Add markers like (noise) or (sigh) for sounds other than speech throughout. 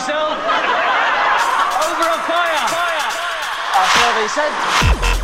Myself. (laughs) Over a fire. Fire. Our survey said.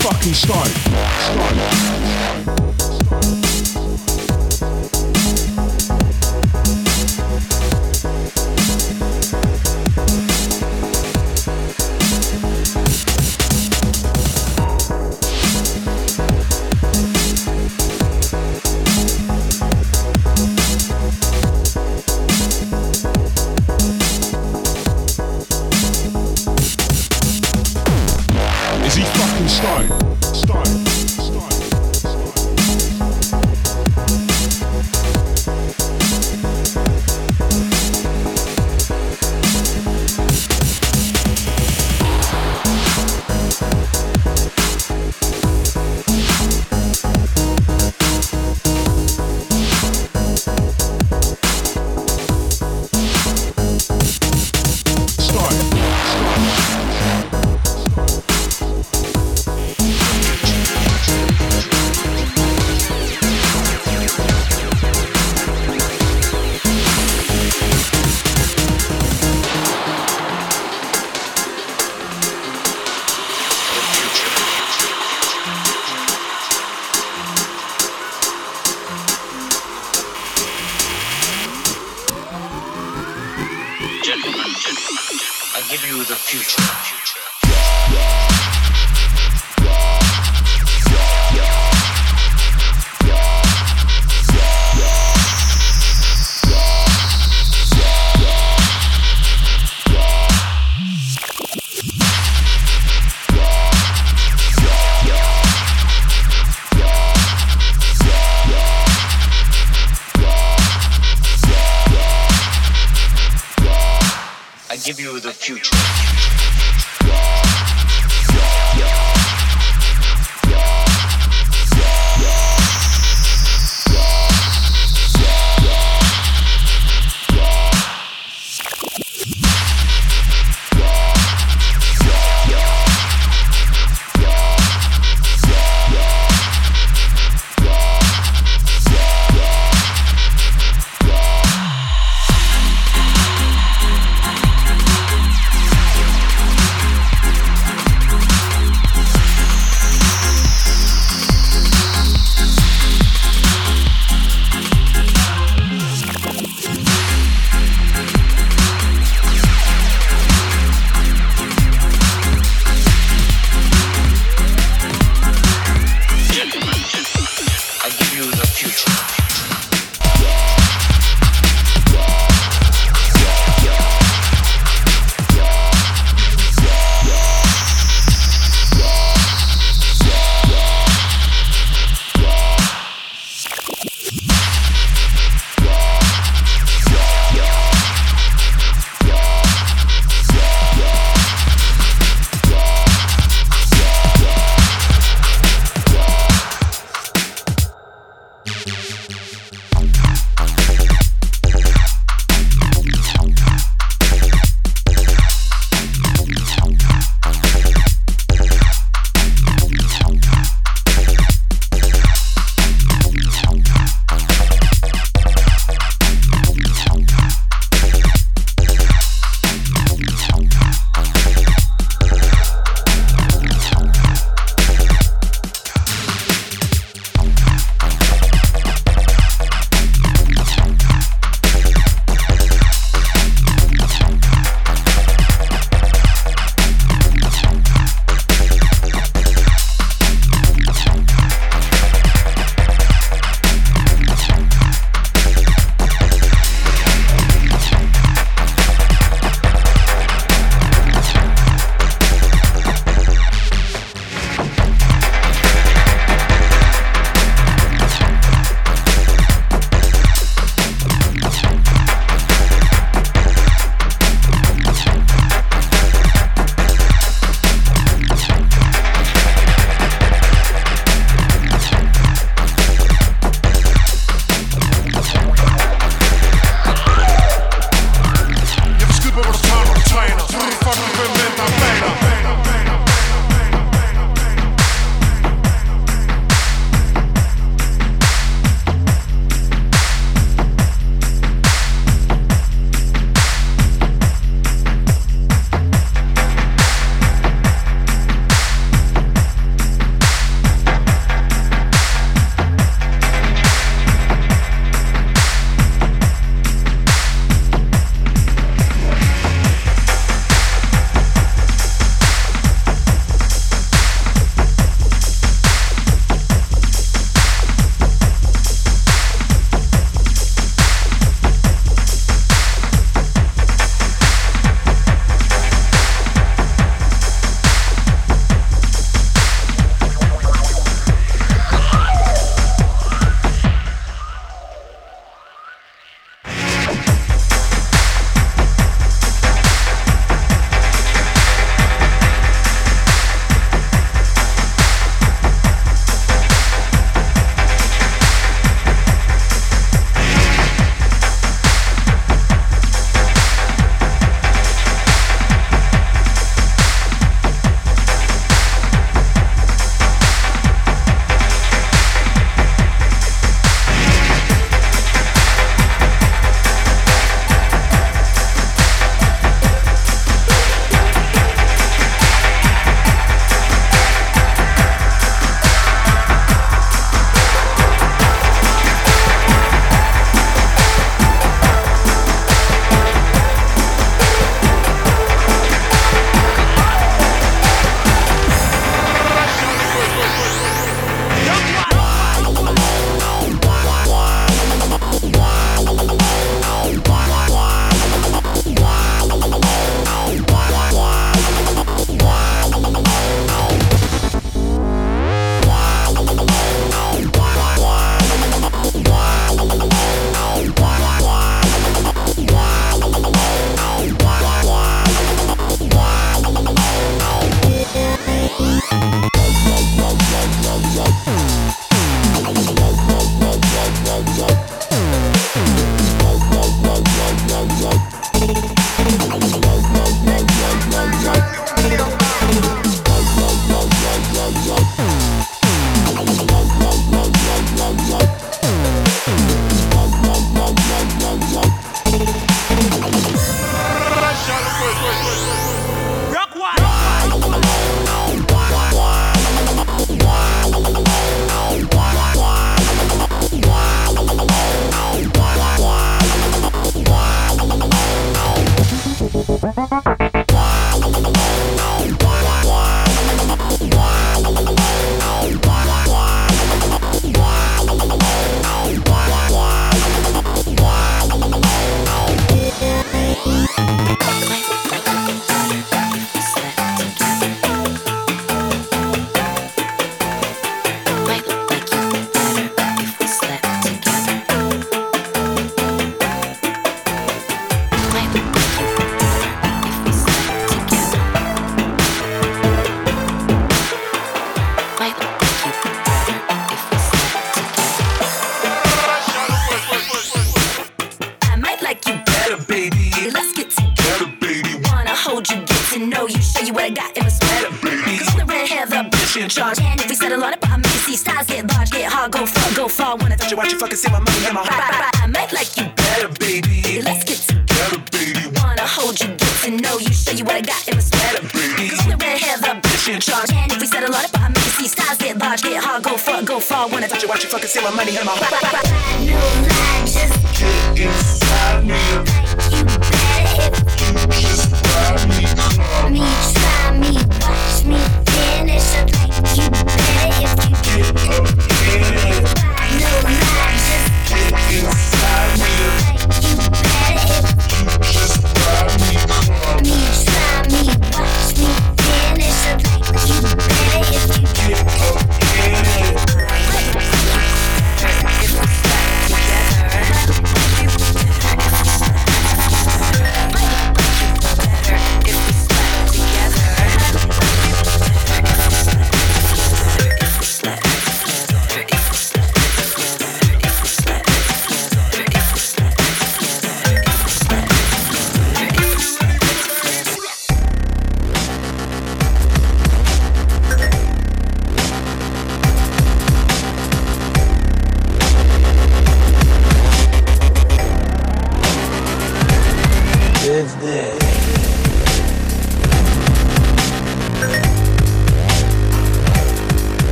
fucking start. stone.